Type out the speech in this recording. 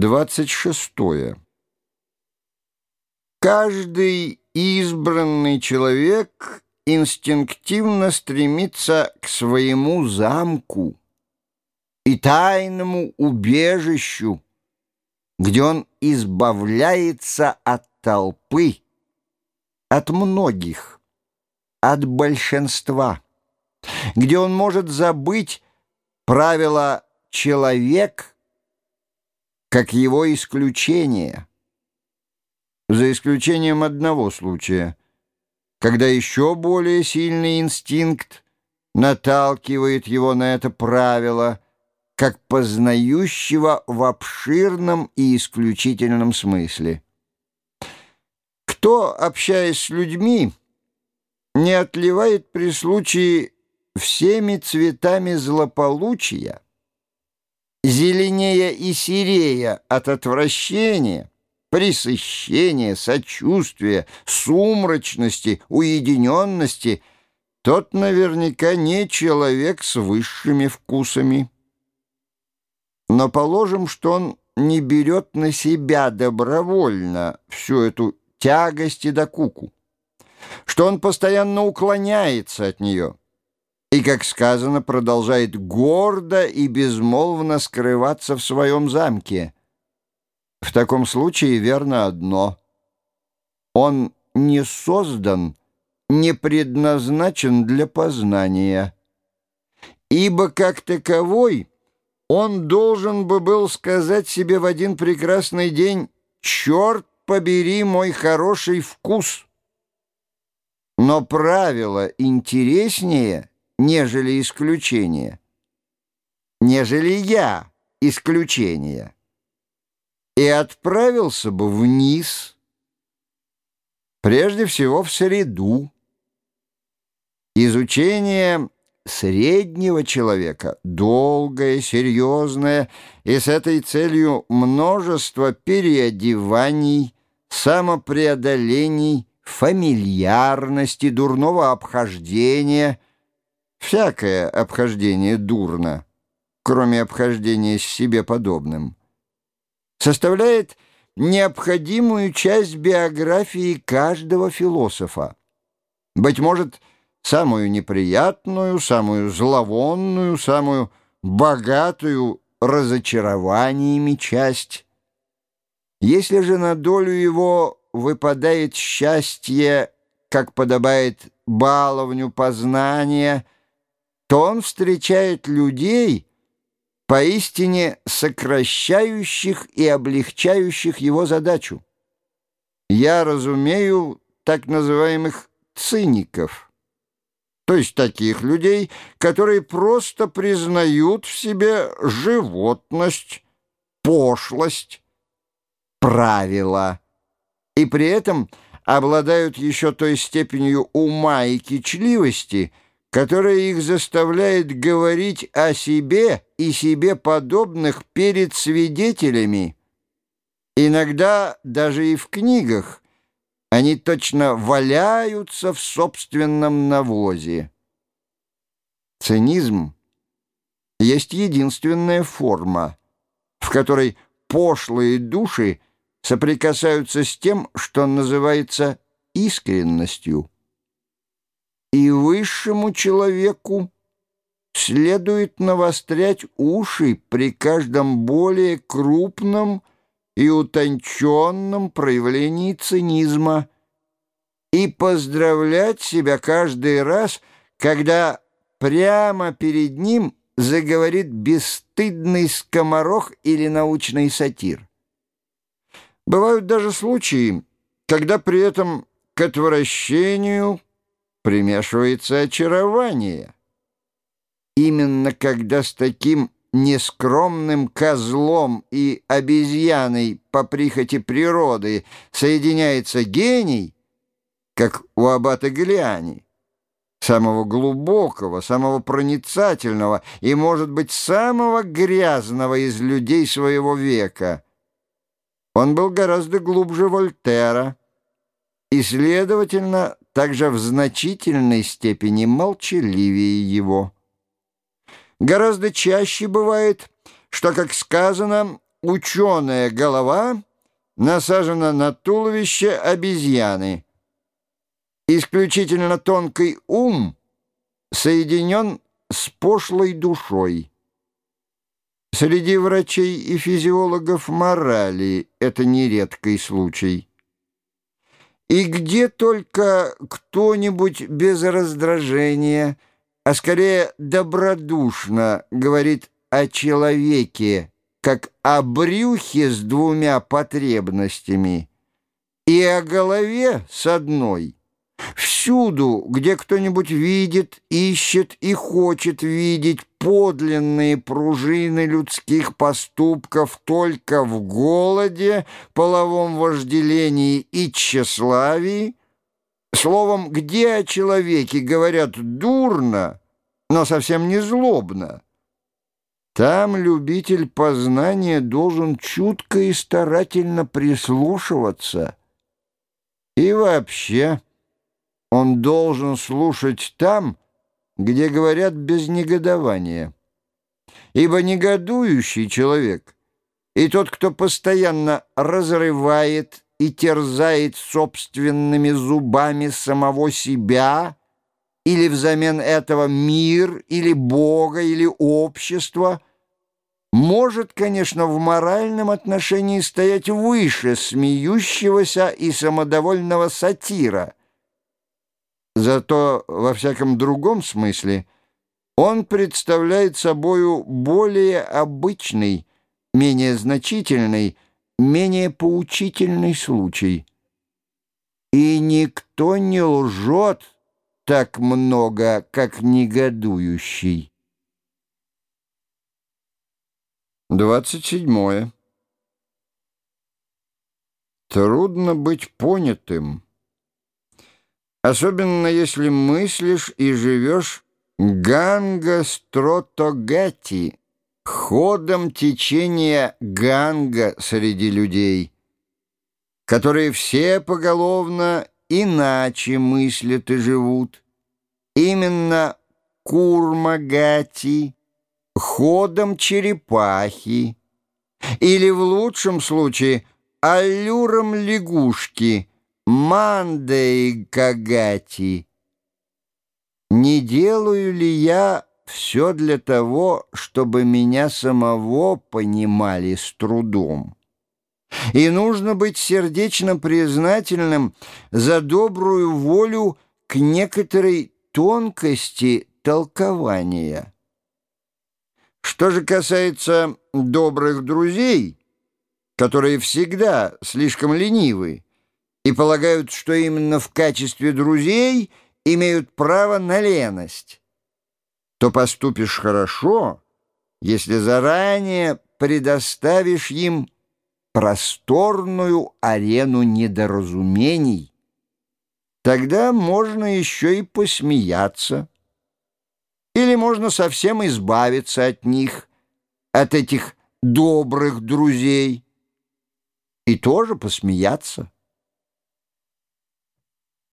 26. Каждый избранный человек инстинктивно стремится к своему замку и тайному убежищу, где он избавляется от толпы, от многих, от большинства, где он может забыть правила «человек» как его исключение, за исключением одного случая, когда еще более сильный инстинкт наталкивает его на это правило, как познающего в обширном и исключительном смысле. Кто, общаясь с людьми, не отливает при случае всеми цветами злополучия, зеленее и серея от отвращения, пресыщения, сочувствия, сумрачности, уединенности, тот наверняка не человек с высшими вкусами. Но положим, что он не берет на себя добровольно всю эту тягость и докуку, что он постоянно уклоняется от нее — и, как сказано, продолжает гордо и безмолвно скрываться в своем замке. В таком случае верно одно. Он не создан, не предназначен для познания. Ибо, как таковой, он должен бы был сказать себе в один прекрасный день «Черт побери мой хороший вкус!» Но правило интереснее — нежели исключение, нежели я исключение, и отправился бы вниз, прежде всего в среду. Изучение среднего человека, долгое, серьезное, и с этой целью множество переодеваний, самопреодолений, фамильярности, дурного обхождения — Всякое обхождение дурно, кроме обхождения с себе подобным, составляет необходимую часть биографии каждого философа. Быть может, самую неприятную, самую зловонную, самую богатую разочарованиями часть. Если же на долю его выпадает счастье, как подобает баловню познания — то он встречает людей, поистине сокращающих и облегчающих его задачу. Я разумею так называемых циников, то есть таких людей, которые просто признают в себе животность, пошлость, правила, и при этом обладают еще той степенью ума и кичливости, которая их заставляет говорить о себе и себе подобных перед свидетелями. Иногда даже и в книгах они точно валяются в собственном навозе. Цинизм есть единственная форма, в которой пошлые души соприкасаются с тем, что называется искренностью и высшему человеку следует навострять уши при каждом более крупном и утонченном проявлении цинизма и поздравлять себя каждый раз, когда прямо перед ним заговорит бесстыдный скоморох или научный сатир. Бывают даже случаи, когда при этом к отвращению примешивается очарование. Именно когда с таким нескромным козлом и обезьяной по прихоти природы соединяется гений, как у аббата Галиани, самого глубокого, самого проницательного и, может быть, самого грязного из людей своего века. Он был гораздо глубже Вольтера и, следовательно, также в значительной степени молчаливее его. Гораздо чаще бывает, что, как сказано, ученая голова насажена на туловище обезьяны. Исключительно тонкий ум соединен с пошлой душой. Среди врачей и физиологов морали это нередкий случай. И где только кто-нибудь без раздражения, а скорее добродушно говорит о человеке, как о брюхе с двумя потребностями и о голове с одной – Всюду, где кто-нибудь видит, ищет и хочет видеть подлинные пружины людских поступков только в голоде, половом вожделении и тщеславии, словом, где о человеке говорят дурно, но совсем не злобно, там любитель познания должен чутко и старательно прислушиваться. И вообще... Он должен слушать там, где говорят без негодования. Ибо негодующий человек и тот, кто постоянно разрывает и терзает собственными зубами самого себя или взамен этого мир, или Бога, или общество, может, конечно, в моральном отношении стоять выше смеющегося и самодовольного сатира – Зато во всяком другом смысле он представляет собою более обычный, менее значительный, менее поучительный случай. И никто не лжет так много, как негодующий. 27. Трудно быть понятым особенно если мыслишь и живешь Ганга Стротогати, ходом течения Ганга среди людей, которые все поголовно иначе мыслят и живут. Именно Курмагати, ходом черепахи, или в лучшем случае аллюром лягушки – Мандей Кагати, не делаю ли я все для того, чтобы меня самого понимали с трудом? И нужно быть сердечно признательным за добрую волю к некоторой тонкости толкования. Что же касается добрых друзей, которые всегда слишком ленивы, и полагают, что именно в качестве друзей имеют право на леность, то поступишь хорошо, если заранее предоставишь им просторную арену недоразумений. Тогда можно еще и посмеяться. Или можно совсем избавиться от них, от этих добрых друзей, и тоже посмеяться.